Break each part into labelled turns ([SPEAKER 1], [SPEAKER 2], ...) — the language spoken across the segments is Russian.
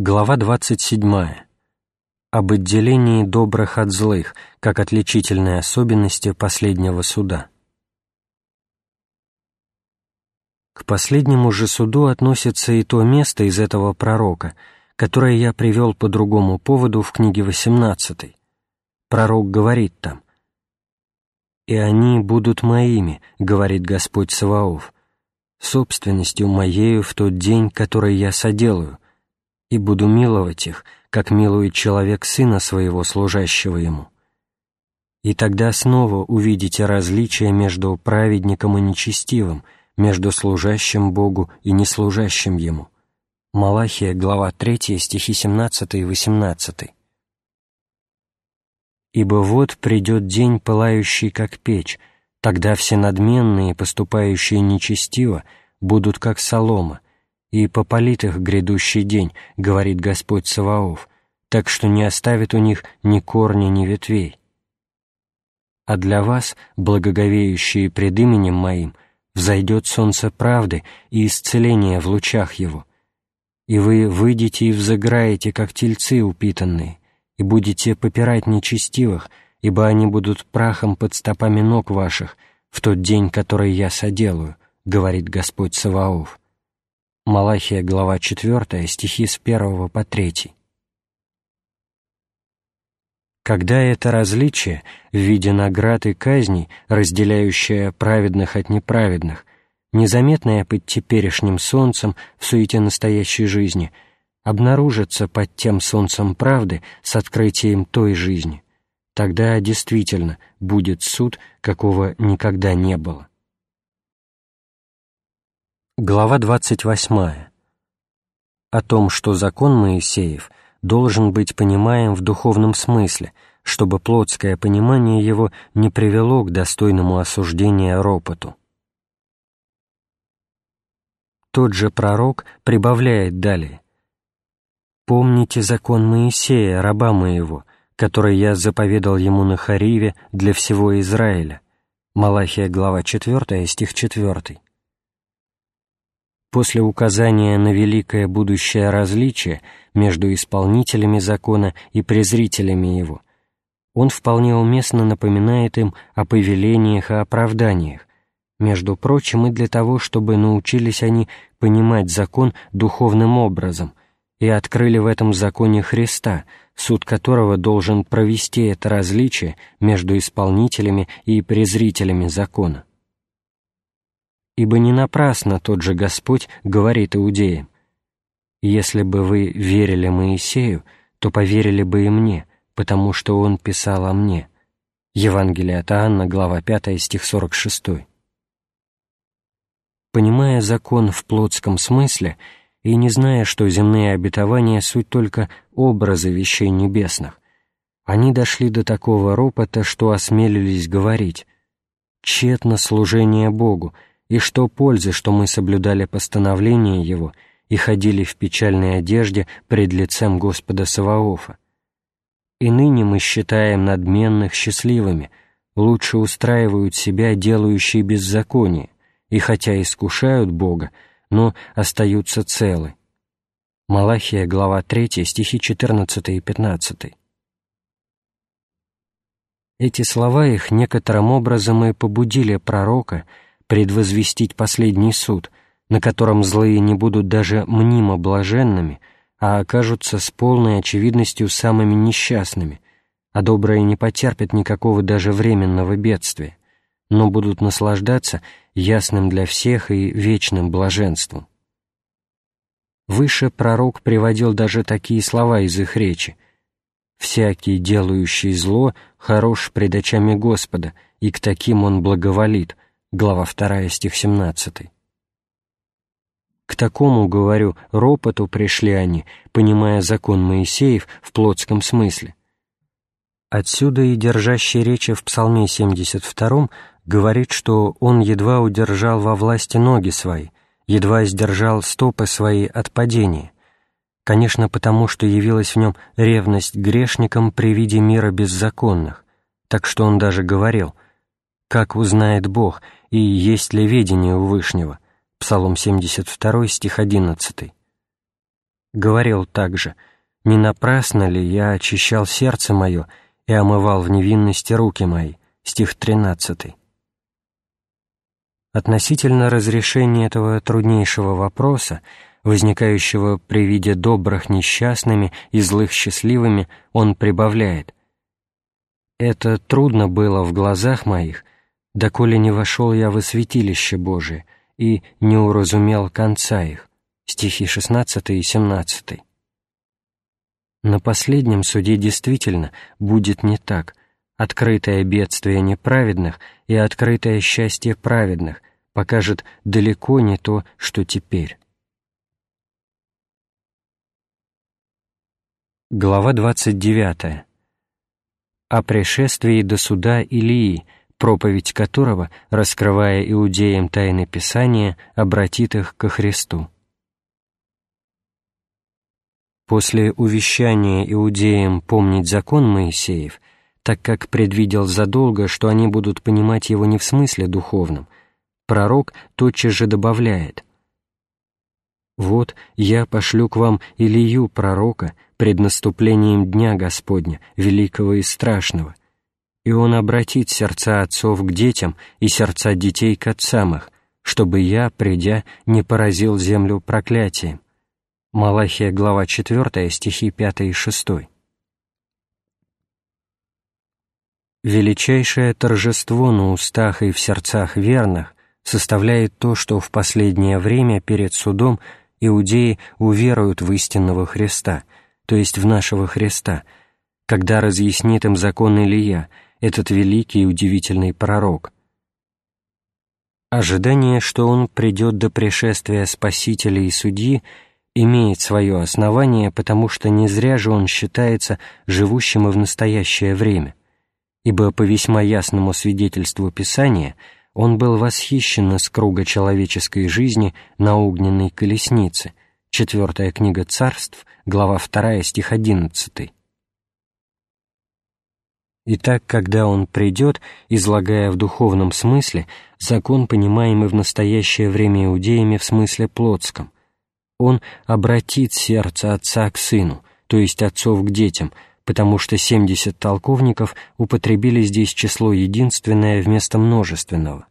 [SPEAKER 1] Глава 27. Об отделении добрых от злых, как отличительной особенности последнего суда. К последнему же суду относится и то место из этого пророка, которое я привел по другому поводу в книге 18. Пророк говорит там, «И они будут моими, — говорит Господь Саваоф, — собственностью моею в тот день, который я соделаю, и буду миловать их, как милует человек сына своего, служащего ему. И тогда снова увидите различие между праведником и нечестивым, между служащим Богу и неслужащим Ему. Малахия, глава 3, стихи 17 и 18. «Ибо вот придет день, пылающий, как печь, тогда все надменные, поступающие нечестиво, будут как солома, и попалит их грядущий день, говорит Господь Саваоф, так что не оставит у них ни корня, ни ветвей. А для вас, благоговеющие пред именем Моим, взойдет солнце правды и исцеления в лучах его, и вы выйдете и взыграете, как тельцы упитанные, и будете попирать нечестивых, ибо они будут прахом под стопами ног ваших в тот день, который я соделаю, говорит Господь Саваоф. Малахия, глава 4, стихи с 1 по 3. Когда это различие в виде наград и казней, разделяющее праведных от неправедных, незаметное под теперешним солнцем в суете настоящей жизни, обнаружится под тем солнцем правды с открытием той жизни, тогда действительно будет суд, какого никогда не было. Глава 28. О том, что закон Моисеев должен быть понимаем в духовном смысле, чтобы плотское понимание его не привело к достойному осуждению ропоту. Тот же пророк прибавляет далее. «Помните закон Моисея, раба моего, который я заповедал ему на Хариве для всего Израиля». Малахия, глава 4, стих 4 после указания на великое будущее различие между исполнителями закона и презрителями его, он вполне уместно напоминает им о повелениях и оправданиях, между прочим и для того, чтобы научились они понимать закон духовным образом и открыли в этом законе Христа, суд которого должен провести это различие между исполнителями и презрителями закона ибо не напрасно тот же Господь говорит иудеям, «Если бы вы верили Моисею, то поверили бы и мне, потому что он писал о мне». Евангелие от Иоанна, глава 5, стих 46. Понимая закон в плотском смысле и не зная, что земные обетования — суть только образы вещей небесных, они дошли до такого ропота, что осмелились говорить «Тщетно служение Богу, и что пользы, что мы соблюдали постановления Его и ходили в печальной одежде пред лицем Господа Саваофа. И ныне мы считаем надменных счастливыми, лучше устраивают себя делающие беззаконие, и хотя искушают Бога, но остаются целы. Малахия, глава 3, стихи 14 и 15. Эти слова их некоторым образом и побудили пророка — предвозвестить последний суд, на котором злые не будут даже мнимо блаженными, а окажутся с полной очевидностью самыми несчастными, а добрые не потерпят никакого даже временного бедствия, но будут наслаждаться ясным для всех и вечным блаженством. Выше пророк приводил даже такие слова из их речи «Всякий, делающий зло, хорош пред очами Господа, и к таким он благоволит», глава 2, стих 17. К такому, говорю, ропоту пришли они, понимая закон Моисеев в плотском смысле. Отсюда и держащий речи в Псалме 72 говорит, что он едва удержал во власти ноги свои, едва сдержал стопы свои от падения, конечно, потому что явилась в нем ревность грешникам при виде мира беззаконных, так что он даже говорил — как узнает Бог, и есть ли ведение у Вышнего? Псалом 72, стих 11. Говорил также, «Не напрасно ли я очищал сердце мое и омывал в невинности руки мои?» Стих 13. Относительно разрешения этого труднейшего вопроса, возникающего при виде добрых несчастными и злых счастливыми, он прибавляет «Это трудно было в глазах моих, доколе не вошел я во святилище Божие и не уразумел конца их» стихи 16 и 17. На последнем суде действительно будет не так. Открытое бедствие неправедных и открытое счастье праведных покажет далеко не то, что теперь. Глава 29. О пришествии до суда Илии, проповедь которого, раскрывая иудеям тайны Писания, обратит их ко Христу. После увещания иудеям помнить закон Моисеев, так как предвидел задолго, что они будут понимать его не в смысле духовном, пророк тотчас же добавляет «Вот я пошлю к вам Илию пророка, пред наступлением Дня Господня, великого и страшного, и он обратит сердца отцов к детям и сердца детей к отцам их, чтобы я, придя, не поразил землю проклятием». Малахия, глава 4, стихи 5 и 6. Величайшее торжество на устах и в сердцах верных составляет то, что в последнее время перед судом иудеи уверуют в истинного Христа – то есть в нашего Христа, когда разъяснит им закон Илья, этот великий и удивительный пророк. Ожидание, что он придет до пришествия Спасителя и Судьи, имеет свое основание, потому что не зря же он считается живущим и в настоящее время, ибо по весьма ясному свидетельству Писания он был восхищен из круга человеческой жизни на огненной колеснице, четвертая книга царств, глава 2, стих 11. Итак, когда он придет, излагая в духовном смысле закон, понимаемый в настоящее время иудеями в смысле плотском, он обратит сердце отца к сыну, то есть отцов к детям, потому что 70 толковников употребили здесь число единственное вместо множественного.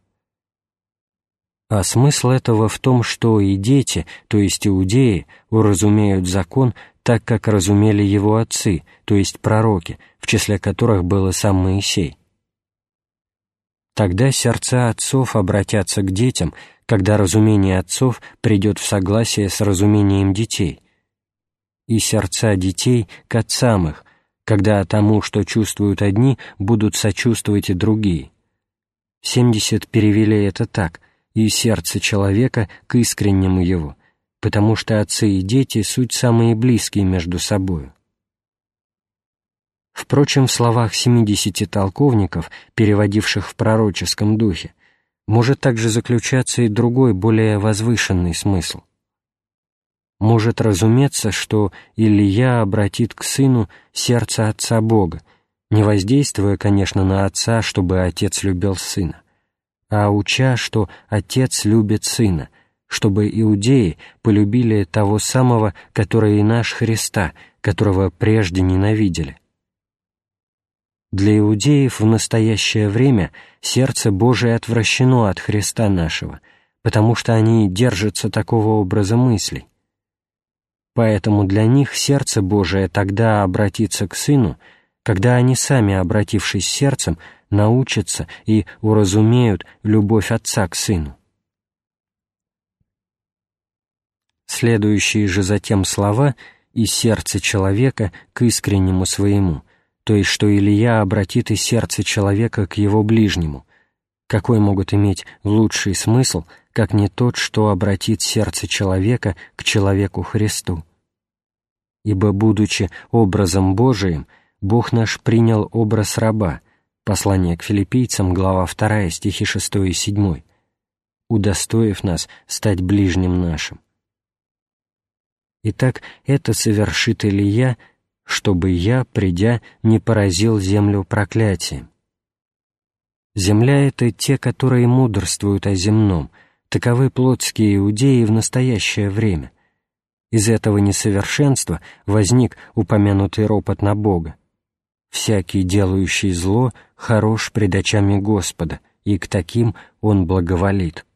[SPEAKER 1] А смысл этого в том, что и дети, то есть иудеи, уразумеют закон так, как разумели его отцы, то есть пророки, в числе которых был и сам Моисей. Тогда сердца отцов обратятся к детям, когда разумение отцов придет в согласие с разумением детей, и сердца детей к отцам их, когда тому, что чувствуют одни, будут сочувствовать и другие. Семьдесят перевели это так — и сердце человека к искреннему его, потому что отцы и дети — суть самые близкие между собою. Впрочем, в словах семидесяти толковников, переводивших в пророческом духе, может также заключаться и другой, более возвышенный смысл. Может разуметься, что Илья обратит к сыну сердце Отца Бога, не воздействуя, конечно, на Отца, чтобы Отец любил Сына, а уча, что Отец любит Сына, чтобы иудеи полюбили того самого, который и наш Христа, которого прежде ненавидели. Для иудеев в настоящее время сердце Божие отвращено от Христа нашего, потому что они держатся такого образа мыслей. Поэтому для них сердце Божие тогда обратится к Сыну, когда они сами, обратившись сердцем, научатся и уразумеют любовь Отца к Сыну. Следующие же затем слова «и сердце человека к искреннему своему», то есть что Илья обратит и сердце человека к его ближнему, какой могут иметь лучший смысл, как не тот, что обратит сердце человека к человеку Христу. Ибо, будучи образом Божиим, Бог наш принял образ раба, Послание к филиппийцам, глава 2, стихи 6 и 7, удостоив нас стать ближним нашим. Итак, это совершит Илья, чтобы я, придя, не поразил землю проклятием. Земля — это те, которые мудрствуют о земном, таковы плотские иудеи в настоящее время. Из этого несовершенства возник упомянутый ропот на Бога. «Всякий, делающий зло, хорош пред очами Господа, и к таким он благоволит».